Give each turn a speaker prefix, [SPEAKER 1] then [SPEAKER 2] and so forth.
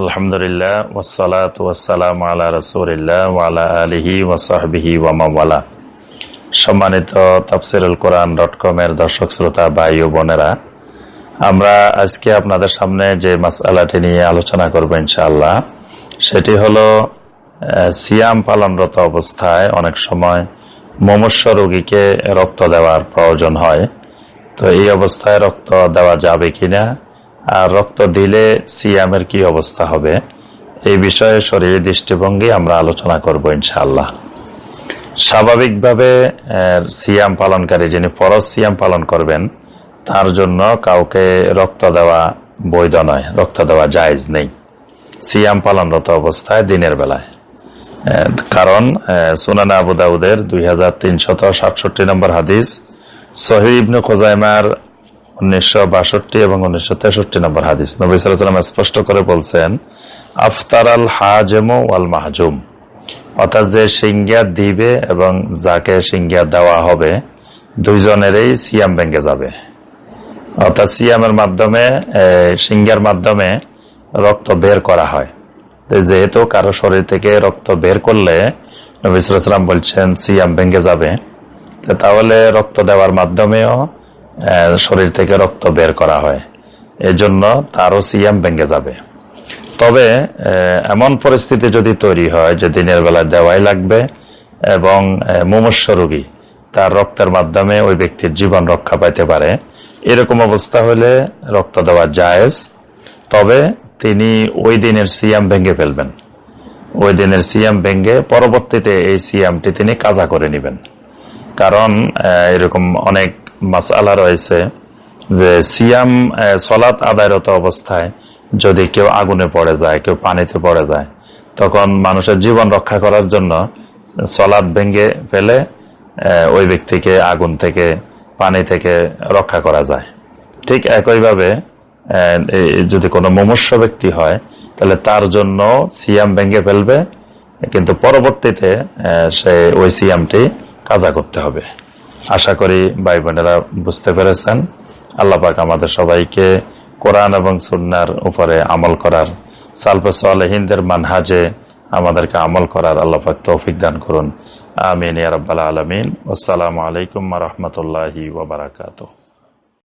[SPEAKER 1] আলহামদুলিল্লাহ আলা আলিহি ওয়ামাওয়ালা সম্মানিত তাফসিরুল কোরআন ডট কম এর দর্শক শ্রোতা, ভাই ও বোনেরা, আমরা আজকে আপনাদের সামনে যে মাসালাটি নিয়ে আলোচনা করব ইনশাআল্লাহ, সেটি হলো সিয়াম পালনরত অবস্থায় অনেক সময় মমস্য রোগীকে রক্ত দেওয়ার প্রয়োজন হয়। তো এই অবস্থায় রক্ত দেওয়া যাবে কিনা? আর রক্ত দিলে সিয়ামের কি অবস্থা হবে? এই বিষয়ে শরীরের দৃষ্টিভঙ্গি আমরা আলোচনা করব ইনশাআল্লাহ। স্বাভাবিকভাবে সিয়াম পালনকারী যিনি ফরজ সিয়াম পালন করবেন, তার জন্য কাউকে রক্ত দেওয়া বৈধ নয়, রক্ত দেওয়া জায়জ নেই। সিয়াম পালনরত অবস্থায় দিনের বেলায়। কারণ সুনানা আবু দাউদের দুই হাজার তিনশত সাতষট্টি নম্বর হাদিস সহি ইবনু খোজাইমার উনিশশো বাষট্টি এবং উনিশশো তেষট্টি নম্বর হাদিস। নবী সাল্লাম স্পষ্ট করে বলছেন আফতার আল হাজেম ওয়াল মাহজুম। অর্থাৎ যে সিঙ্গিয়া দিবে এবং যাকে সিঙ্গিয়া দেওয়া হবে, দুইজনেরই সিয়াম ভেঙে যাবে। অর্থাৎ সিয়ামের মাধ্যমে সিঙ্গার মাধ্যমে রক্ত বের করা হয়। যেহেতু কারও শরীর থেকে রক্ত বের করলে নবী সাল্লাম বলছেন, সিয়াম ভেঙে যাবে। তাহলে রক্ত দেওয়ার মাধ্যমেও শরীর থেকে রক্ত বের করা হয়। এজন্য তারও সিয়াম ভেঙে যাবে। তবে এমন পরিস্থিতি যদি তৈরি হয় যে দিনের বেলা দেওয়াই লাগবে এবং মুমূর্ষ রোগী তার রক্তের মাধ্যমে ওই ব্যক্তির জীবন রক্ষা পাইতে পারে, এরকম অবস্থা হলে রক্ত দেওয়া জায়েজ। তবে তিনি ওই দিনের সিয়াম ভেঙে ফেলবেন। ওই দিনের সিয়াম ভেঙে পরবর্তীতে এই সিয়ামটি তিনি কাজা করে নেবেন। কারণ এরকম অনেক মাসালা রয়েছে যে সিয়াম সলাৎ আদায়রত অবস্থায় যদি কেউ আগুনে পড়ে যায়, কেউ পানিতে পড়ে যায়, তখন মানুষের জীবন রক্ষা করার জন্য সলাৎ ভেঙে ফেলে ওই ব্যক্তিকে আগুন থেকে, পানি থেকে রক্ষা করা যায়। ঠিক একইভাবে যদি কোনো মুমূর্ষ ব্যক্তি হয়, তাহলে তার জন্য সিয়াম ভেঙে ফেলবে, কিন্তু পরবর্তীতে সে ওই সিয়ামটি কাজা করতে হবে। আশা করি ভাই বোনেরা বুঝতে পেরেছেন। আল্লাহ পাক আমাদের সবাইকে কোরআন এবং সুন্নার উপরে আমল করার, সালফে সালেহিনদের মানহাজে আমাদেরকে আমল করার আল্লাহ পাক তৌফিক দান করুন। আমিন ইয়া রাব্বাল আলামিন। আসসালামু আলাইকুম রাহমাতুল্লাহি ওয়া বারাকাতুহু।